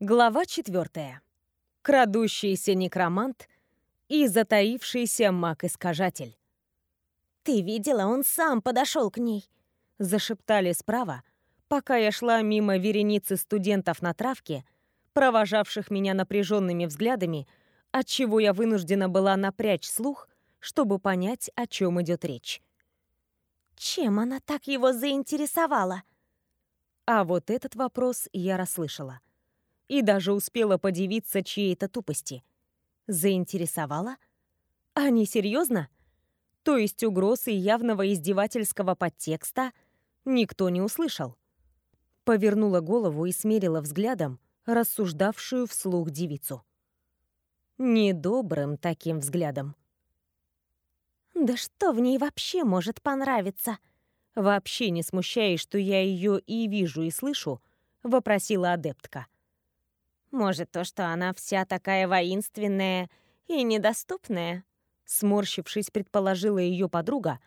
Глава четвертая. Крадущийся некромант и затаившийся маг-искажатель. «Ты видела, он сам подошел к ней!» Зашептали справа, пока я шла мимо вереницы студентов на травке, провожавших меня напряженными взглядами, отчего я вынуждена была напрячь слух, чтобы понять, о чем идет речь. Чем она так его заинтересовала? А вот этот вопрос я расслышала и даже успела подивиться чьей-то тупости. Заинтересовала? Не серьезно? То есть угроз и явного издевательского подтекста никто не услышал. Повернула голову и смерила взглядом рассуждавшую вслух девицу. Недобрым таким взглядом. «Да что в ней вообще может понравиться?» Вообще не смущаясь, что я ее и вижу, и слышу, вопросила адептка. Может, то, что она вся такая воинственная и недоступная? Сморщившись, предположила ее подруга,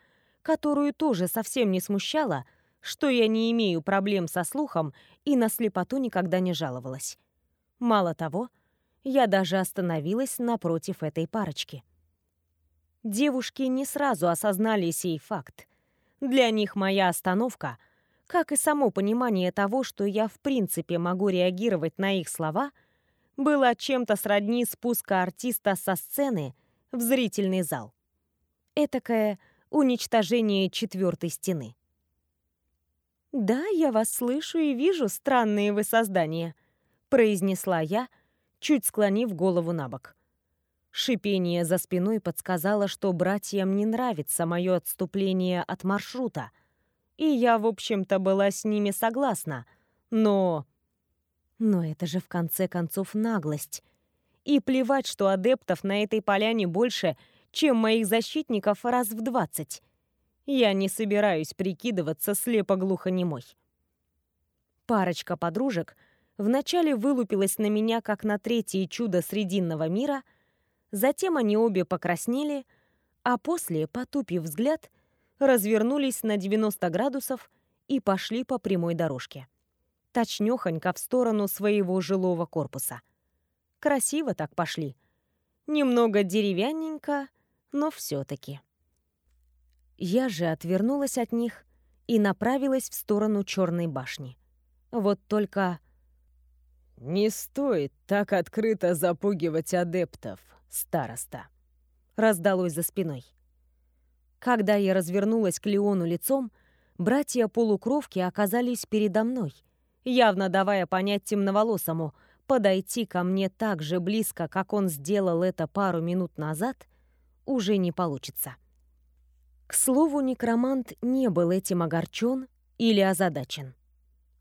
которую тоже совсем не смущало, что я не имею проблем со слухом и на слепоту никогда не жаловалась. Мало того, я даже остановилась напротив этой парочки. Девушки не сразу осознали сей факт. Для них моя остановка — как и само понимание того, что я в принципе могу реагировать на их слова, было чем-то сродни спуска артиста со сцены в зрительный зал. Этакое уничтожение четвертой стены. «Да, я вас слышу и вижу, странные вы создания», — произнесла я, чуть склонив голову на бок. Шипение за спиной подсказало, что братьям не нравится мое отступление от маршрута — и я, в общем-то, была с ними согласна. Но... Но это же в конце концов наглость. И плевать, что адептов на этой поляне больше, чем моих защитников раз в двадцать. Я не собираюсь прикидываться слепо-глухонемой. Парочка подружек вначале вылупилась на меня, как на третье чудо Срединного мира, затем они обе покраснели, а после, потупив взгляд, развернулись на 90 градусов и пошли по прямой дорожке. Точнёхонько в сторону своего жилого корпуса. Красиво так пошли. Немного деревянненько, но все таки Я же отвернулась от них и направилась в сторону Черной башни. Вот только... «Не стоит так открыто запугивать адептов, староста», — раздалось за спиной. Когда я развернулась к Леону лицом, братья-полукровки оказались передо мной, явно давая понять темноволосому, подойти ко мне так же близко, как он сделал это пару минут назад, уже не получится. К слову, некромант не был этим огорчен или озадачен.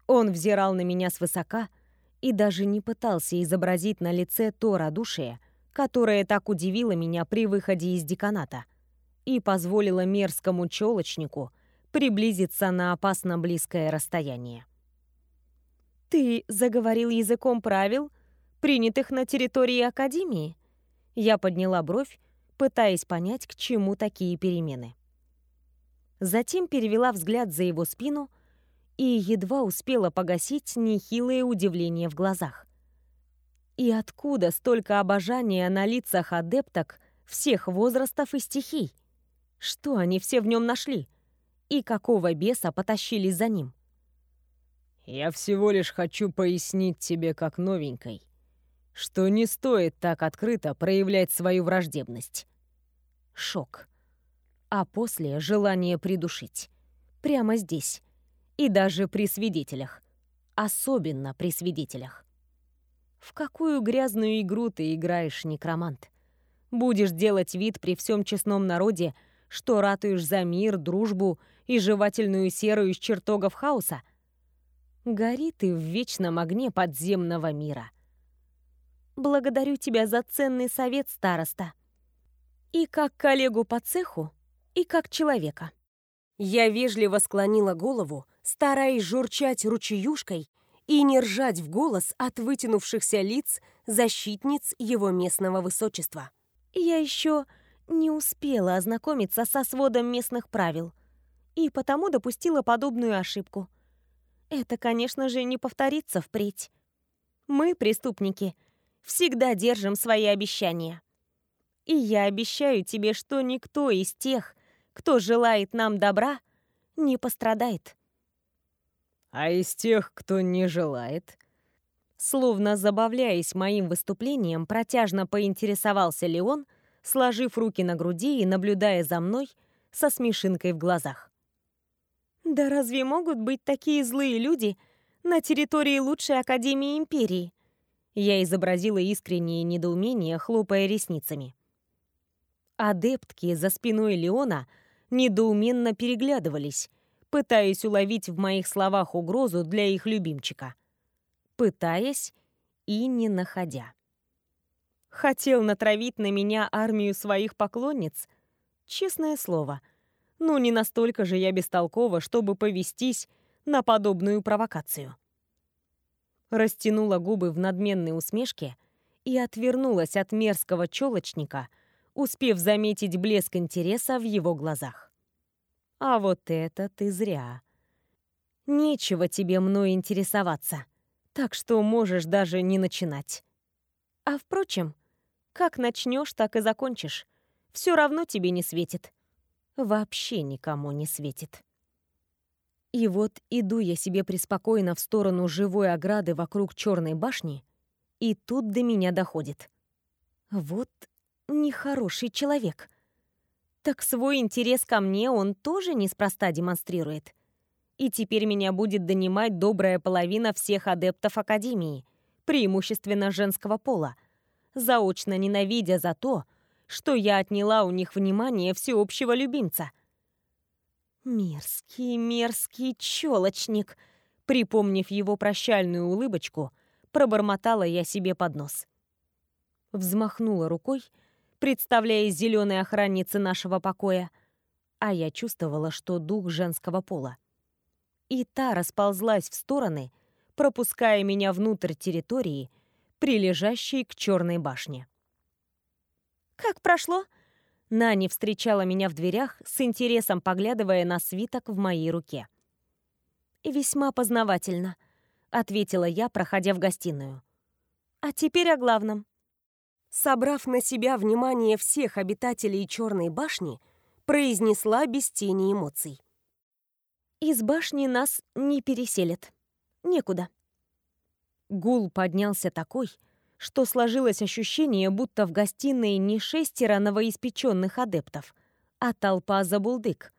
Он взирал на меня свысока и даже не пытался изобразить на лице то радушие, которое так удивило меня при выходе из деканата — и позволила мерзкому челочнику приблизиться на опасно близкое расстояние. «Ты заговорил языком правил, принятых на территории Академии?» Я подняла бровь, пытаясь понять, к чему такие перемены. Затем перевела взгляд за его спину и едва успела погасить нехилое удивление в глазах. И откуда столько обожания на лицах адепток всех возрастов и стихий? Что они все в нем нашли? И какого беса потащились за ним? «Я всего лишь хочу пояснить тебе, как новенькой, что не стоит так открыто проявлять свою враждебность». Шок. А после желание придушить. Прямо здесь. И даже при свидетелях. Особенно при свидетелях. В какую грязную игру ты играешь, некромант? Будешь делать вид при всем честном народе, что ратуешь за мир, дружбу и жевательную серу из чертогов хаоса? Гори ты в вечном огне подземного мира. Благодарю тебя за ценный совет, староста. И как коллегу по цеху, и как человека. Я вежливо склонила голову, стараясь журчать ручеюшкой и не ржать в голос от вытянувшихся лиц защитниц его местного высочества. Я еще не успела ознакомиться со сводом местных правил и потому допустила подобную ошибку. Это, конечно же, не повторится впредь. Мы, преступники, всегда держим свои обещания. И я обещаю тебе, что никто из тех, кто желает нам добра, не пострадает. А из тех, кто не желает? Словно забавляясь моим выступлением, протяжно поинтересовался Леон, сложив руки на груди и наблюдая за мной со смешинкой в глазах. «Да разве могут быть такие злые люди на территории лучшей Академии Империи?» Я изобразила искреннее недоумение, хлопая ресницами. Адептки за спиной Леона недоуменно переглядывались, пытаясь уловить в моих словах угрозу для их любимчика. Пытаясь и не находя. Хотел натравить на меня армию своих поклонниц? Честное слово. Ну, не настолько же я бестолкова, чтобы повестись на подобную провокацию. Растянула губы в надменной усмешке и отвернулась от мерзкого челочника, успев заметить блеск интереса в его глазах. А вот это ты зря. Нечего тебе мной интересоваться, так что можешь даже не начинать. А впрочем, как начнешь, так и закончишь. Все равно тебе не светит. Вообще никому не светит. И вот иду я себе преспокойно в сторону живой ограды вокруг черной башни, и тут до меня доходит. Вот нехороший человек. Так свой интерес ко мне он тоже неспроста демонстрирует. И теперь меня будет донимать добрая половина всех адептов Академии, преимущественно женского пола, заочно ненавидя за то, что я отняла у них внимание всеобщего любимца. Мерзкий, мерзкий челочник, припомнив его прощальную улыбочку, пробормотала я себе под нос. Взмахнула рукой, представляясь зеленой охранницы нашего покоя, а я чувствовала, что дух женского пола. И та расползлась в стороны, пропуская меня внутрь территории, прилежащей к черной башне. «Как прошло?» Нани встречала меня в дверях, с интересом поглядывая на свиток в моей руке. «Весьма познавательно», — ответила я, проходя в гостиную. «А теперь о главном. Собрав на себя внимание всех обитателей Черной башни, произнесла без тени эмоций. «Из башни нас не переселят. Некуда». Гул поднялся такой, что сложилось ощущение, будто в гостиной не шестеро новоиспеченных адептов, а толпа забулдык,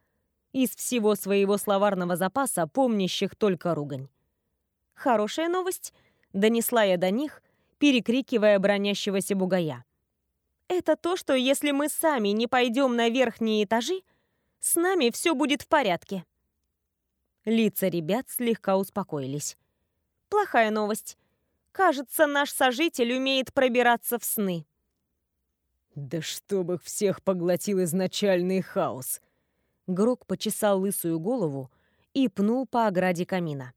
из всего своего словарного запаса помнящих только ругань. Хорошая новость донесла я до них, перекрикивая бронящегося бугая. Это то, что если мы сами не пойдем на верхние этажи, с нами все будет в порядке. Лица ребят слегка успокоились. Плохая новость. Кажется, наш сожитель умеет пробираться в сны. Да чтобы их всех поглотил изначальный хаос. Грок почесал лысую голову и пнул по ограде камина.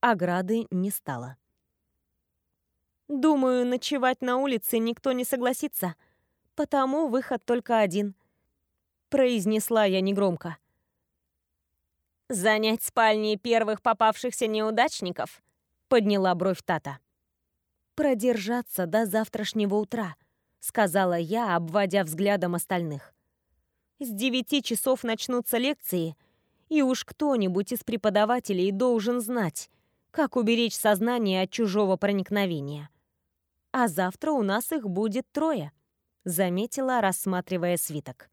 Ограды не стало. Думаю, ночевать на улице никто не согласится, потому выход только один. Произнесла я негромко. «Занять спальни первых попавшихся неудачников?» Подняла бровь Тата. «Продержаться до завтрашнего утра», сказала я, обводя взглядом остальных. «С девяти часов начнутся лекции, и уж кто-нибудь из преподавателей должен знать, как уберечь сознание от чужого проникновения. А завтра у нас их будет трое», заметила, рассматривая свиток.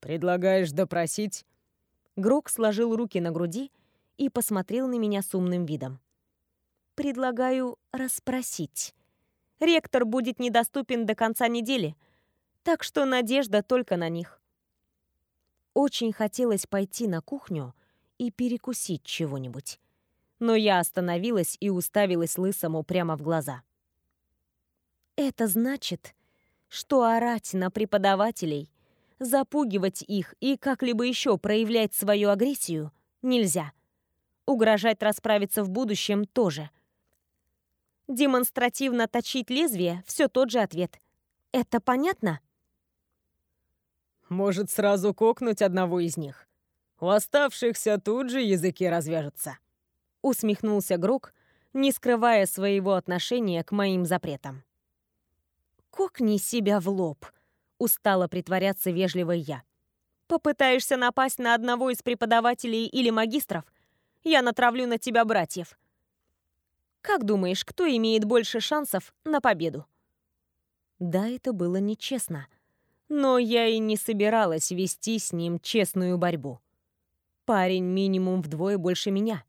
«Предлагаешь допросить?» Грок сложил руки на груди и посмотрел на меня с умным видом предлагаю расспросить. Ректор будет недоступен до конца недели, так что надежда только на них. Очень хотелось пойти на кухню и перекусить чего-нибудь. Но я остановилась и уставилась лысому прямо в глаза. Это значит, что орать на преподавателей, запугивать их и как-либо еще проявлять свою агрессию нельзя. Угрожать расправиться в будущем тоже – Демонстративно точить лезвие – все тот же ответ. Это понятно? Может, сразу кокнуть одного из них? У оставшихся тут же языки развяжутся. Усмехнулся Грок, не скрывая своего отношения к моим запретам. «Кокни себя в лоб», — устала притворяться вежливой я. «Попытаешься напасть на одного из преподавателей или магистров, я натравлю на тебя братьев. Как думаешь, кто имеет больше шансов на победу?» Да, это было нечестно. Но я и не собиралась вести с ним честную борьбу. Парень минимум вдвое больше меня.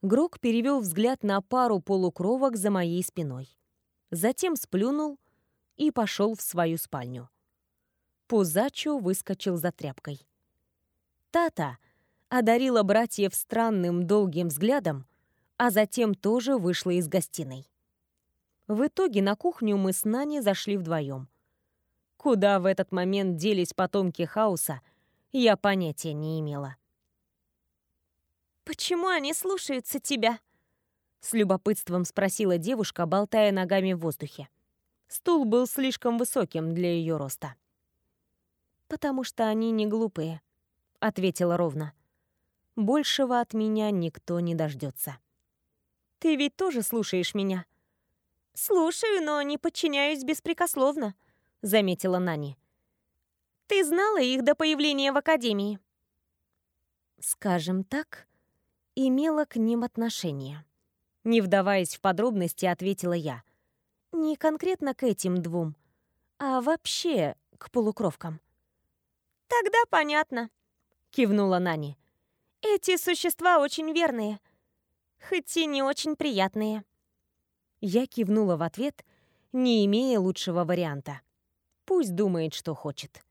Грок перевел взгляд на пару полукровок за моей спиной. Затем сплюнул и пошел в свою спальню. Пузачо выскочил за тряпкой. Тата одарила братьев странным долгим взглядом, а затем тоже вышла из гостиной. В итоге на кухню мы с Нани зашли вдвоем. Куда в этот момент делись потомки хаоса, я понятия не имела. «Почему они слушаются тебя?» С любопытством спросила девушка, болтая ногами в воздухе. Стул был слишком высоким для ее роста. «Потому что они не глупые», — ответила ровно. «Большего от меня никто не дождется. Ты ведь тоже слушаешь меня?» «Слушаю, но не подчиняюсь беспрекословно», — заметила Нани. «Ты знала их до появления в Академии?» «Скажем так, имела к ним отношение». Не вдаваясь в подробности, ответила я. «Не конкретно к этим двум, а вообще к полукровкам». «Тогда понятно», — кивнула Нани. «Эти существа очень верные, хоть и не очень приятные». Я кивнула в ответ, не имея лучшего варианта. Пусть думает, что хочет.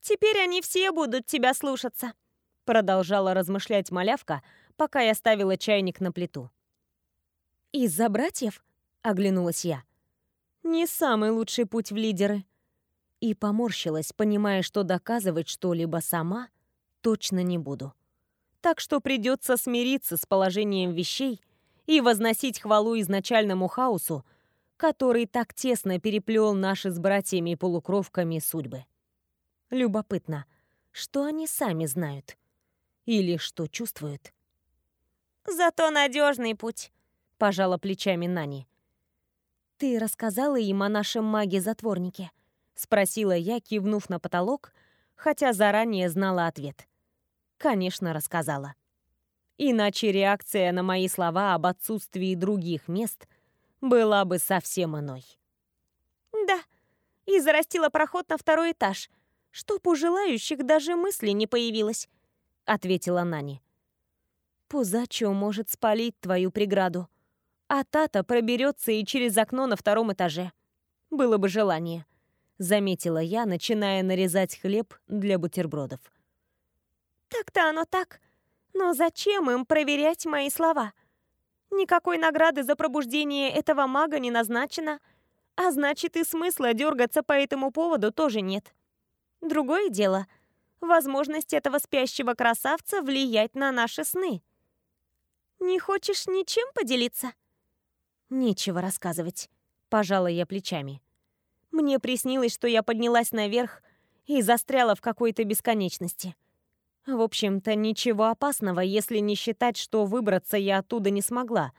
«Теперь они все будут тебя слушаться», — продолжала размышлять малявка, пока я ставила чайник на плиту. «Из-за братьев?» — оглянулась я. «Не самый лучший путь в лидеры». И поморщилась, понимая, что доказывать что-либо сама точно не буду. Так что придется смириться с положением вещей — и возносить хвалу изначальному хаосу, который так тесно переплел наши с братьями-полукровками судьбы. Любопытно, что они сами знают? Или что чувствуют? «Зато надежный путь», — пожала плечами Нани. «Ты рассказала им о нашем маге-затворнике?» — спросила я, кивнув на потолок, хотя заранее знала ответ. «Конечно, рассказала». Иначе реакция на мои слова об отсутствии других мест была бы совсем иной. «Да, и зарастила проход на второй этаж, чтоб у желающих даже мысли не появилось», — ответила Нани. «Пузачо может спалить твою преграду, а Тата проберется и через окно на втором этаже. Было бы желание», — заметила я, начиная нарезать хлеб для бутербродов. «Так-то оно так», но зачем им проверять мои слова? Никакой награды за пробуждение этого мага не назначено, а значит и смысла дергаться по этому поводу тоже нет. Другое дело — возможность этого спящего красавца влиять на наши сны. Не хочешь ничем поделиться? Нечего рассказывать, пожала я плечами. Мне приснилось, что я поднялась наверх и застряла в какой-то бесконечности. В общем-то, ничего опасного, если не считать, что выбраться я оттуда не смогла,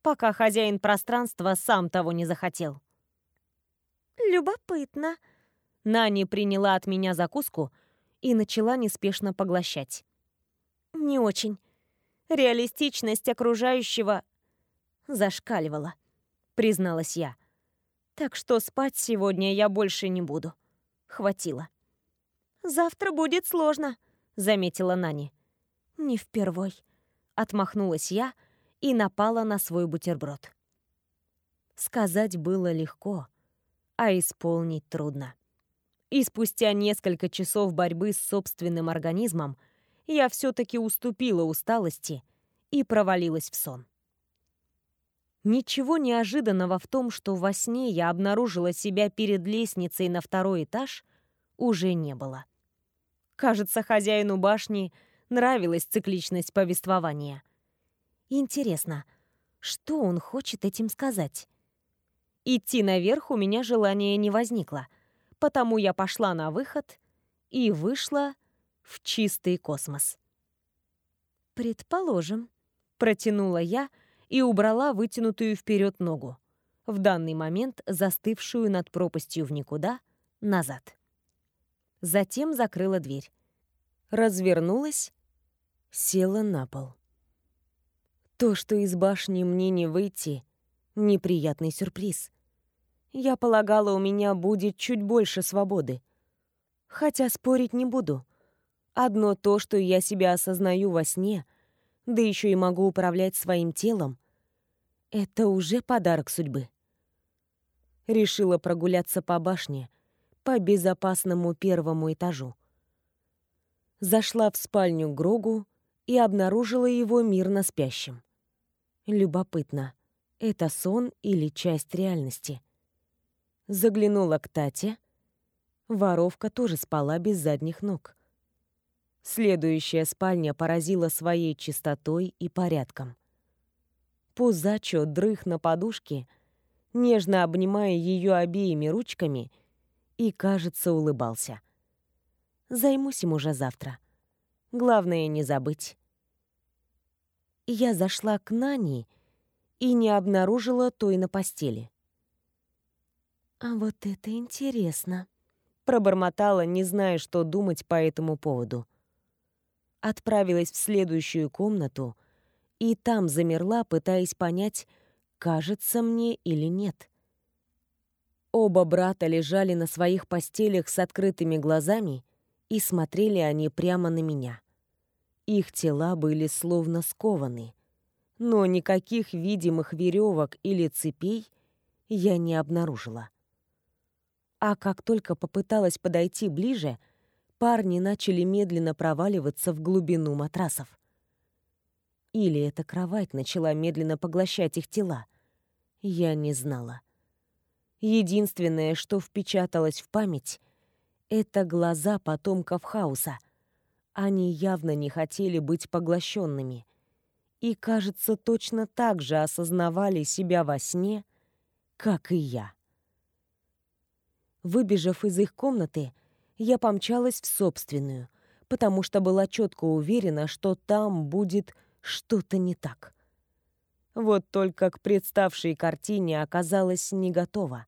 пока хозяин пространства сам того не захотел. «Любопытно». Нани приняла от меня закуску и начала неспешно поглощать. «Не очень. Реалистичность окружающего зашкаливала», — призналась я. «Так что спать сегодня я больше не буду. Хватило». «Завтра будет сложно», заметила Нани. «Не впервой», — отмахнулась я и напала на свой бутерброд. Сказать было легко, а исполнить трудно. И спустя несколько часов борьбы с собственным организмом я все-таки уступила усталости и провалилась в сон. Ничего неожиданного в том, что во сне я обнаружила себя перед лестницей на второй этаж, уже не было. Кажется, хозяину башни нравилась цикличность повествования. Интересно, что он хочет этим сказать? Идти наверх у меня желания не возникло, потому я пошла на выход и вышла в чистый космос. «Предположим», — протянула я и убрала вытянутую вперед ногу, в данный момент застывшую над пропастью в никуда, назад. Затем закрыла дверь. Развернулась, села на пол. То, что из башни мне не выйти, неприятный сюрприз. Я полагала, у меня будет чуть больше свободы. Хотя спорить не буду. Одно то, что я себя осознаю во сне, да еще и могу управлять своим телом, это уже подарок судьбы. Решила прогуляться по башне, по безопасному первому этажу. Зашла в спальню Грогу и обнаружила его мирно спящим. Любопытно, это сон или часть реальности? Заглянула к Тате. Воровка тоже спала без задних ног. Следующая спальня поразила своей чистотой и порядком. Пузачо дрых на подушке, нежно обнимая ее обеими ручками, и, кажется, улыбался. Займусь им уже завтра. Главное не забыть. Я зашла к Нани и не обнаружила той на постели. «А вот это интересно», — пробормотала, не зная, что думать по этому поводу отправилась в следующую комнату и там замерла, пытаясь понять, кажется мне или нет. Оба брата лежали на своих постелях с открытыми глазами, и смотрели они прямо на меня. Их тела были словно скованы, но никаких видимых веревок или цепей я не обнаружила. А как только попыталась подойти ближе — парни начали медленно проваливаться в глубину матрасов. Или эта кровать начала медленно поглощать их тела. Я не знала. Единственное, что впечаталось в память, это глаза потомков хаоса. Они явно не хотели быть поглощенными. И, кажется, точно так же осознавали себя во сне, как и я. Выбежав из их комнаты, я помчалась в собственную, потому что была четко уверена, что там будет что-то не так. Вот только к представшей картине оказалась не готова.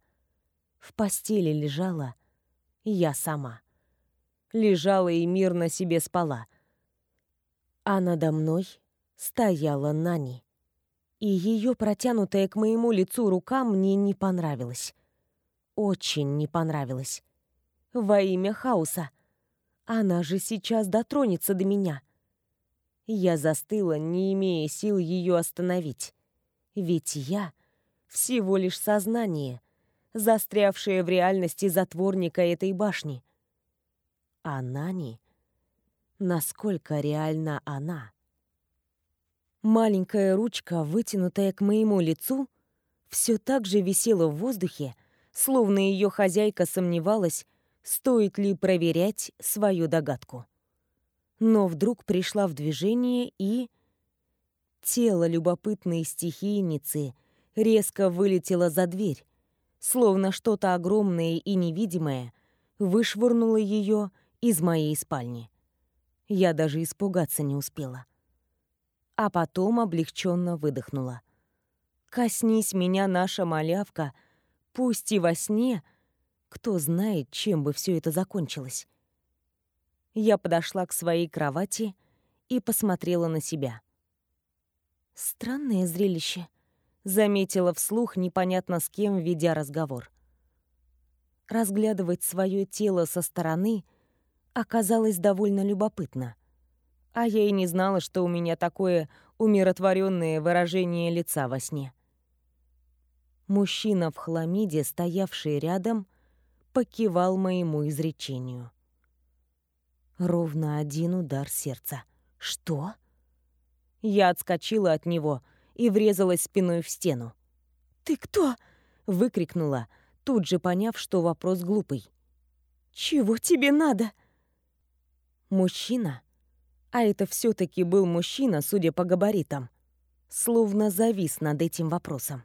В постели лежала я сама. Лежала и мирно себе спала. А надо мной стояла Нани. И ее протянутая к моему лицу рука мне не понравилась. Очень не понравилась во имя хаоса. Она же сейчас дотронется до меня. Я застыла, не имея сил ее остановить. Ведь я всего лишь сознание, застрявшее в реальности затворника этой башни. А Нани... Насколько реальна она? Маленькая ручка, вытянутая к моему лицу, все так же висела в воздухе, словно ее хозяйка сомневалась, стоит ли проверять свою догадку. Но вдруг пришла в движение и... Тело любопытной стихийницы резко вылетело за дверь, словно что-то огромное и невидимое вышвырнуло ее из моей спальни. Я даже испугаться не успела. А потом облегченно выдохнула. «Коснись меня, наша малявка, пусть и во сне, кто знает, чем бы все это закончилось. Я подошла к своей кровати и посмотрела на себя. Странное зрелище, заметила вслух непонятно с кем, ведя разговор. Разглядывать свое тело со стороны оказалось довольно любопытно. А я и не знала, что у меня такое умиротворенное выражение лица во сне. Мужчина в хламиде, стоявший рядом, покивал моему изречению. Ровно один удар сердца. «Что?» Я отскочила от него и врезалась спиной в стену. «Ты кто?» — выкрикнула, тут же поняв, что вопрос глупый. «Чего тебе надо?» Мужчина, а это все таки был мужчина, судя по габаритам, словно завис над этим вопросом.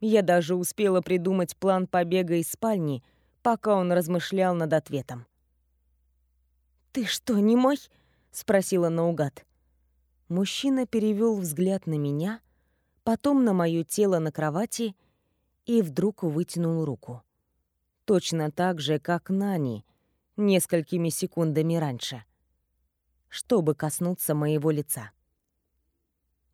Я даже успела придумать план побега из спальни пока он размышлял над ответом. «Ты что, не мой?» — спросила наугад. Мужчина перевел взгляд на меня, потом на мое тело на кровати и вдруг вытянул руку. Точно так же, как Нани несколькими секундами раньше, чтобы коснуться моего лица.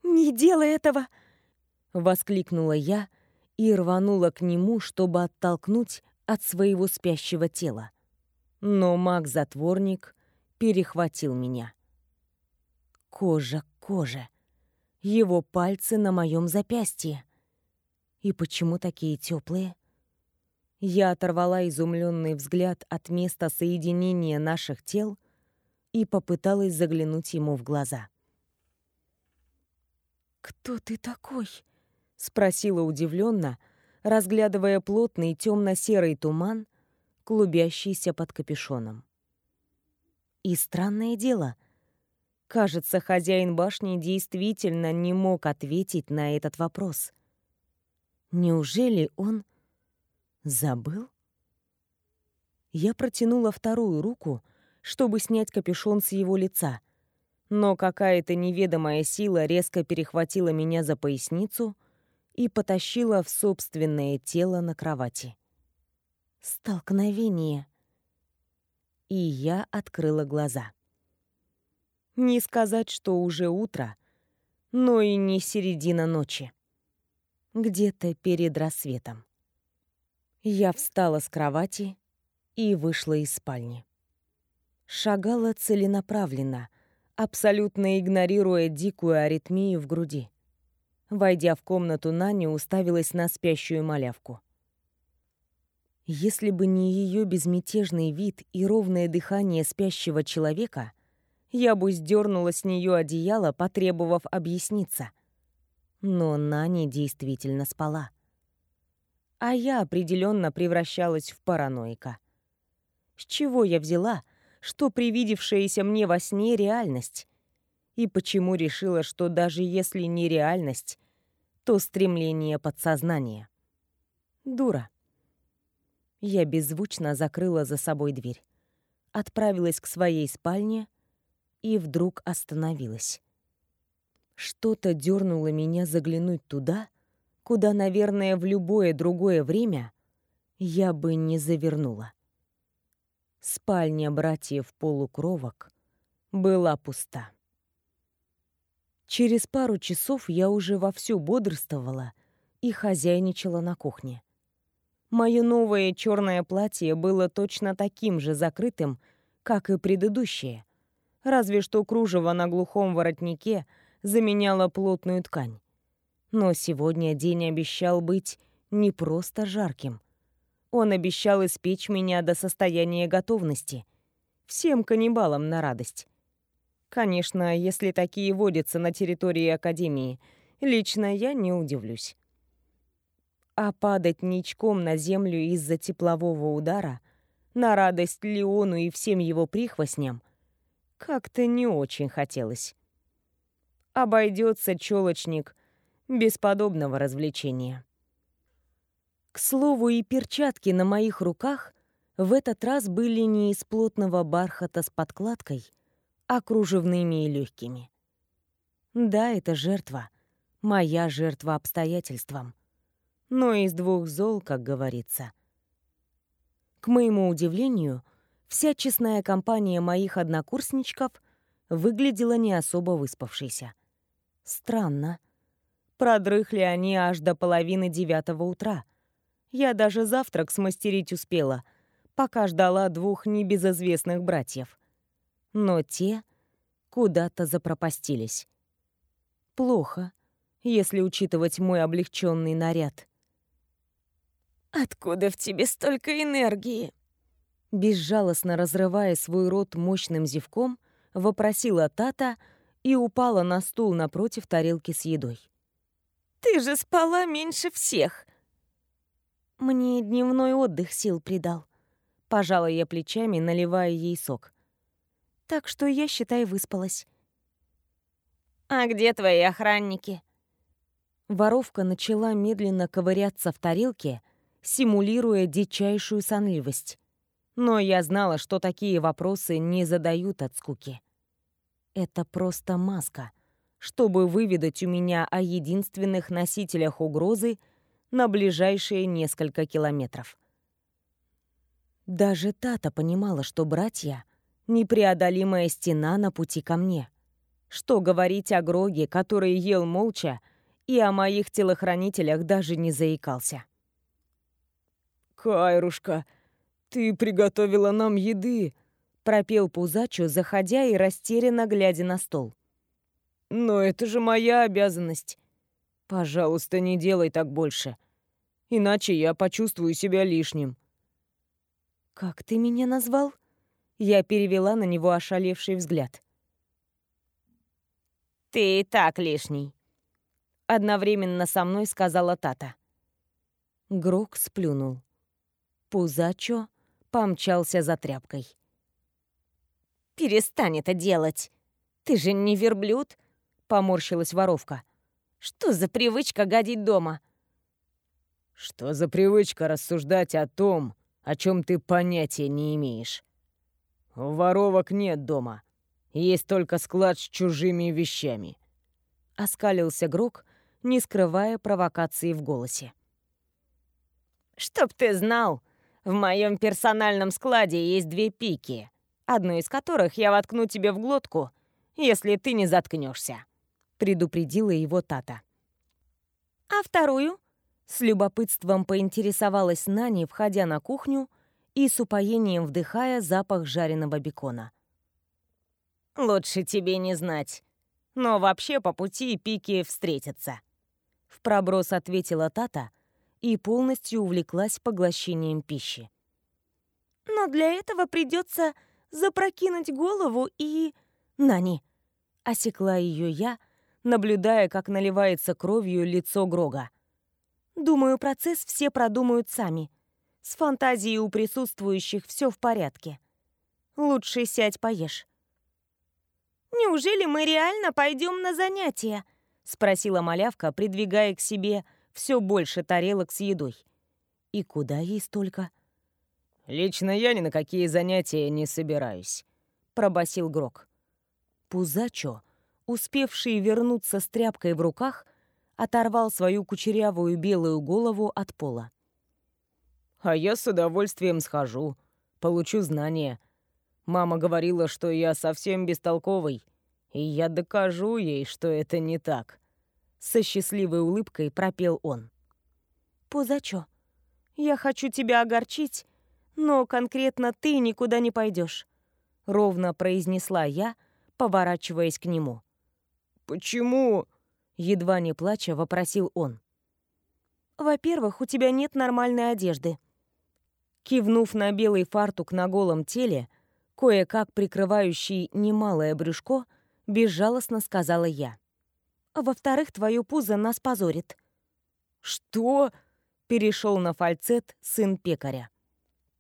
«Не делай этого!» — воскликнула я и рванула к нему, чтобы оттолкнуть от своего спящего тела. Но маг-затворник перехватил меня. Кожа к коже. Его пальцы на моем запястье. И почему такие теплые? Я оторвала изумленный взгляд от места соединения наших тел и попыталась заглянуть ему в глаза. «Кто ты такой?» — спросила удивленно, разглядывая плотный темно-серый туман, клубящийся под капюшоном. И странное дело, кажется, хозяин башни действительно не мог ответить на этот вопрос. Неужели он забыл? Я протянула вторую руку, чтобы снять капюшон с его лица, но какая-то неведомая сила резко перехватила меня за поясницу и потащила в собственное тело на кровати. Столкновение. И я открыла глаза. Не сказать, что уже утро, но и не середина ночи. Где-то перед рассветом. Я встала с кровати и вышла из спальни. Шагала целенаправленно, абсолютно игнорируя дикую аритмию в груди. Войдя в комнату, Нани уставилась на спящую малявку. Если бы не ее безмятежный вид и ровное дыхание спящего человека, я бы сдернула с нее одеяло, потребовав объясниться. Но Нани действительно спала. А я определенно превращалась в параноика. С чего я взяла, что привидевшаяся мне во сне реальность? И почему решила, что даже если не реальность, то стремление подсознания? Дура. Я беззвучно закрыла за собой дверь. Отправилась к своей спальне и вдруг остановилась. Что-то дернуло меня заглянуть туда, куда, наверное, в любое другое время я бы не завернула. Спальня братьев-полукровок была пуста. Через пару часов я уже вовсю бодрствовала и хозяйничала на кухне. Мое новое черное платье было точно таким же закрытым, как и предыдущее, разве что кружево на глухом воротнике заменяло плотную ткань. Но сегодня день обещал быть не просто жарким. Он обещал испечь меня до состояния готовности. Всем каннибалам на радость. Конечно, если такие водятся на территории Академии, лично я не удивлюсь. А падать ничком на землю из-за теплового удара, на радость Леону и всем его прихвостням, как-то не очень хотелось. Обойдется челочник без подобного развлечения. К слову, и перчатки на моих руках в этот раз были не из плотного бархата с подкладкой, а кружевными и легкими. Да, это жертва, моя жертва обстоятельствам но из двух зол, как говорится. К моему удивлению, вся честная компания моих однокурсничков выглядела не особо выспавшейся. Странно. Продрыхли они аж до половины девятого утра. Я даже завтрак смастерить успела, пока ждала двух небезызвестных братьев. Но те куда-то запропастились. Плохо, если учитывать мой облегченный наряд. «Откуда в тебе столько энергии?» Безжалостно разрывая свой рот мощным зевком, вопросила Тата и упала на стул напротив тарелки с едой. «Ты же спала меньше всех!» «Мне дневной отдых сил придал», — пожала я плечами, наливая ей сок. «Так что я, считай, выспалась». «А где твои охранники?» Воровка начала медленно ковыряться в тарелке, симулируя дичайшую сонливость. Но я знала, что такие вопросы не задают от скуки. Это просто маска, чтобы выведать у меня о единственных носителях угрозы на ближайшие несколько километров. Даже Тата понимала, что братья — непреодолимая стена на пути ко мне. Что говорить о Гроге, который ел молча, и о моих телохранителях даже не заикался. «Кайрушка, ты приготовила нам еды!» — пропел Пузачо, заходя и растерянно глядя на стол. «Но это же моя обязанность. Пожалуйста, не делай так больше, иначе я почувствую себя лишним». «Как ты меня назвал?» Я перевела на него ошалевший взгляд. «Ты и так лишний», — одновременно со мной сказала Тата. Грок сплюнул. Пузачо помчался за тряпкой. «Перестань это делать! Ты же не верблюд!» — поморщилась воровка. «Что за привычка гадить дома?» «Что за привычка рассуждать о том, о чем ты понятия не имеешь? У воровок нет дома. Есть только склад с чужими вещами». Оскалился Грок, не скрывая провокации в голосе. «Чтоб ты знал, в моем персональном складе есть две пики, одну из которых я воткну тебе в глотку, если ты не заткнешься», — предупредила его Тата. «А вторую?» — с любопытством поинтересовалась Нани, входя на кухню и с упоением вдыхая запах жареного бекона. «Лучше тебе не знать. Но вообще по пути пики встретятся», — в проброс ответила Тата, — и полностью увлеклась поглощением пищи. «Но для этого придется запрокинуть голову и...» «Нани!» — осекла ее я, наблюдая, как наливается кровью лицо Грога. «Думаю, процесс все продумают сами. С фантазией у присутствующих все в порядке. Лучше сядь поешь». «Неужели мы реально пойдем на занятия?» — спросила малявка, придвигая к себе все больше тарелок с едой. И куда ей столько? «Лично я ни на какие занятия не собираюсь», — пробасил Грок. Пузачо, успевший вернуться с тряпкой в руках, оторвал свою кучерявую белую голову от пола. «А я с удовольствием схожу, получу знания. Мама говорила, что я совсем бестолковый, и я докажу ей, что это не так» со счастливой улыбкой пропел он. «Пузачо, я хочу тебя огорчить, но конкретно ты никуда не пойдешь», — ровно произнесла я, поворачиваясь к нему. «Почему?» — едва не плача вопросил он. «Во-первых, у тебя нет нормальной одежды». Кивнув на белый фартук на голом теле, кое-как прикрывающий немалое брюшко, безжалостно сказала я. Во-вторых, твое пузо нас позорит». «Что?» — перешел на фальцет сын пекаря.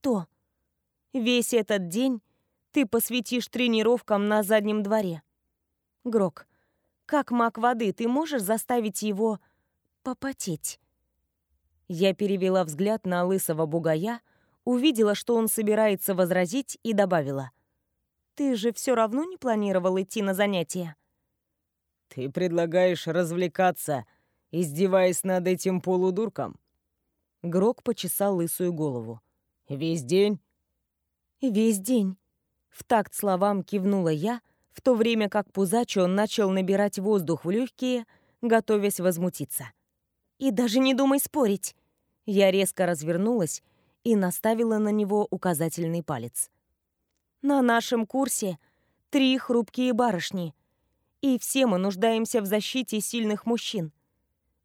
«То. Весь этот день ты посвятишь тренировкам на заднем дворе. Грок, как маг воды, ты можешь заставить его попотеть?» Я перевела взгляд на лысого бугая, увидела, что он собирается возразить, и добавила. «Ты же все равно не планировал идти на занятия?» «Ты предлагаешь развлекаться, издеваясь над этим полудурком?» Грок почесал лысую голову. «Весь день?» «Весь день», — в такт словам кивнула я, в то время как Пузачо начал набирать воздух в легкие, готовясь возмутиться. «И даже не думай спорить!» Я резко развернулась и наставила на него указательный палец. «На нашем курсе три хрупкие барышни, и все мы нуждаемся в защите сильных мужчин.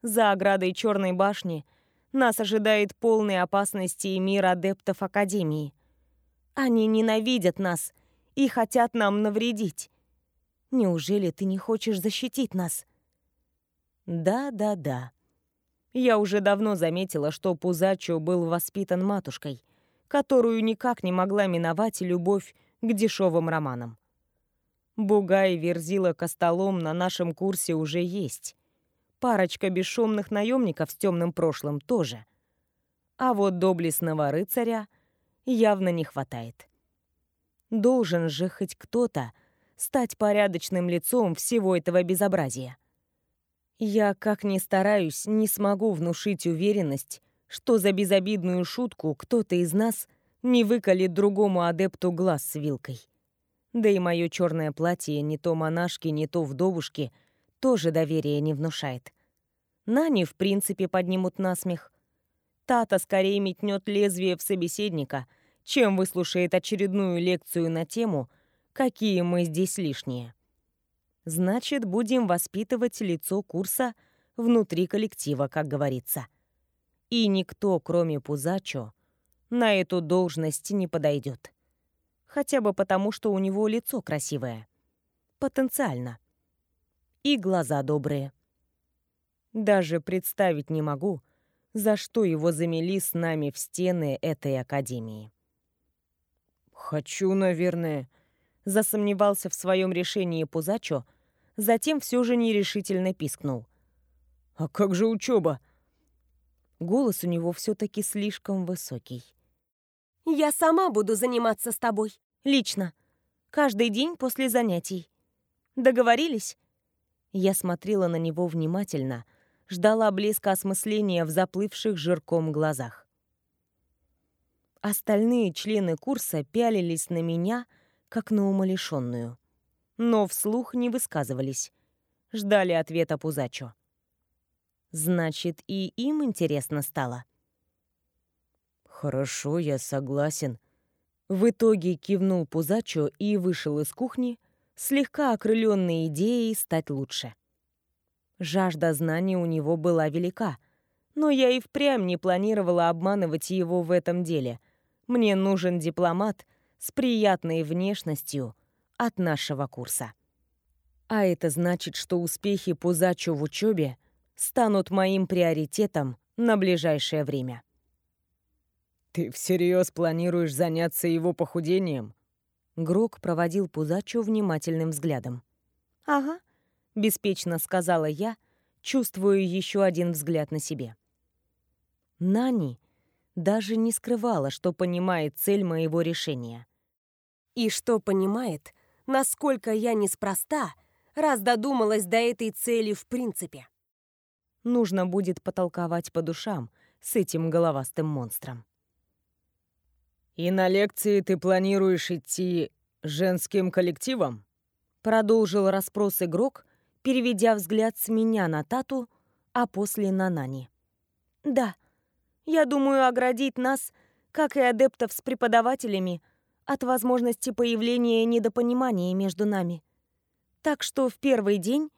За оградой Черной башни нас ожидает полной опасности и мир адептов Академии. Они ненавидят нас и хотят нам навредить. Неужели ты не хочешь защитить нас? Да-да-да. Я уже давно заметила, что Пузачо был воспитан матушкой, которую никак не могла миновать любовь к дешевым романам. Бугай Верзила Костолом на нашем курсе уже есть. Парочка бесшумных наемников с темным прошлым тоже. А вот доблестного рыцаря явно не хватает. Должен же хоть кто-то стать порядочным лицом всего этого безобразия. Я, как ни стараюсь, не смогу внушить уверенность, что за безобидную шутку кто-то из нас не выколет другому адепту глаз с вилкой. Да и мое черное платье не то монашки, не то вдовушки тоже доверия не внушает. Нани, в принципе, поднимут насмех. Тата скорее метнет лезвие в собеседника, чем выслушает очередную лекцию на тему «Какие мы здесь лишние». Значит, будем воспитывать лицо курса внутри коллектива, как говорится. И никто, кроме Пузачо, на эту должность не подойдет. Хотя бы потому, что у него лицо красивое. Потенциально. И глаза добрые. Даже представить не могу, за что его замели с нами в стены этой академии. «Хочу, наверное», — засомневался в своем решении Пузачо, затем все же нерешительно пискнул. «А как же учеба?» Голос у него все-таки слишком высокий. «Я сама буду заниматься с тобой», Лично. Каждый день после занятий. Договорились? Я смотрела на него внимательно, ждала блеска осмысления в заплывших жирком глазах. Остальные члены курса пялились на меня, как на умалишенную. Но вслух не высказывались. Ждали ответа Пузачо. Значит, и им интересно стало. «Хорошо, я согласен», в итоге кивнул Пузачо и вышел из кухни, слегка окрыленный идеей стать лучше. Жажда знаний у него была велика, но я и впрямь не планировала обманывать его в этом деле. Мне нужен дипломат с приятной внешностью от нашего курса. А это значит, что успехи Пузачо в учебе станут моим приоритетом на ближайшее время. «Ты всерьез планируешь заняться его похудением?» Грок проводил Пузачу внимательным взглядом. «Ага», — беспечно сказала я, чувствую еще один взгляд на себе. Нани даже не скрывала, что понимает цель моего решения. И что понимает, насколько я неспроста, раз додумалась до этой цели в принципе. Нужно будет потолковать по душам с этим головастым монстром. «И на лекции ты планируешь идти женским коллективом?» Продолжил расспрос игрок, переведя взгляд с меня на Тату, а после на Нани. «Да, я думаю оградить нас, как и адептов с преподавателями, от возможности появления недопонимания между нами. Так что в первый день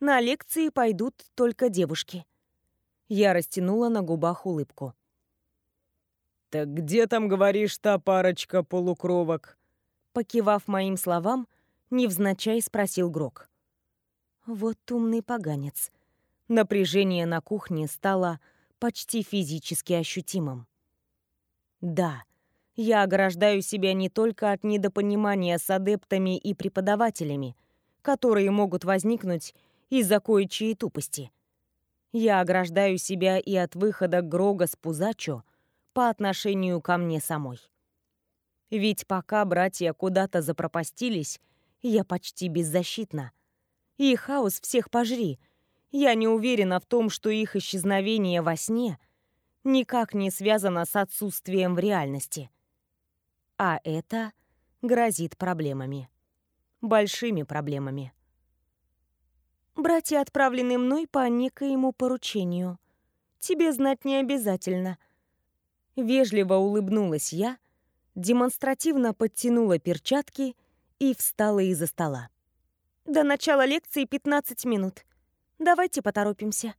на лекции пойдут только девушки». Я растянула на губах улыбку. «Так где там, говоришь, та парочка полукровок?» Покивав моим словам, невзначай спросил Грок. Вот умный поганец. Напряжение на кухне стало почти физически ощутимым. Да, я ограждаю себя не только от недопонимания с адептами и преподавателями, которые могут возникнуть из-за кое-чьей тупости. Я ограждаю себя и от выхода Грога с Пузачо по отношению ко мне самой. Ведь пока братья куда-то запропастились, я почти беззащитна. И хаос всех пожри. Я не уверена в том, что их исчезновение во сне никак не связано с отсутствием в реальности. А это грозит проблемами. Большими проблемами. Братья отправлены мной по некоему поручению. Тебе знать не обязательно — Вежливо улыбнулась я, демонстративно подтянула перчатки и встала из-за стола. До начала лекции 15 минут. Давайте поторопимся.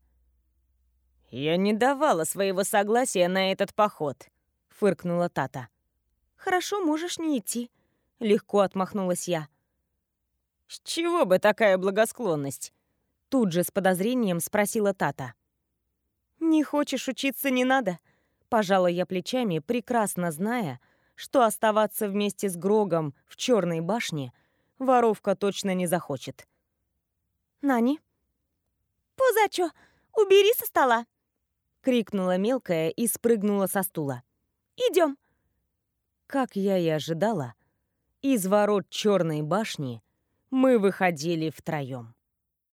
Я не давала своего согласия на этот поход, фыркнула Тата. Хорошо, можешь не идти, легко отмахнулась я. С чего бы такая благосклонность? Тут же с подозрением спросила Тата. Не хочешь учиться, не надо. Пожала я плечами, прекрасно зная, что оставаться вместе с Грогом в Черной башне воровка точно не захочет. «Нани?» «Пузачо, убери со стола!» — крикнула мелкая и спрыгнула со стула. «Идем!» Как я и ожидала, из ворот Черной башни мы выходили втроем.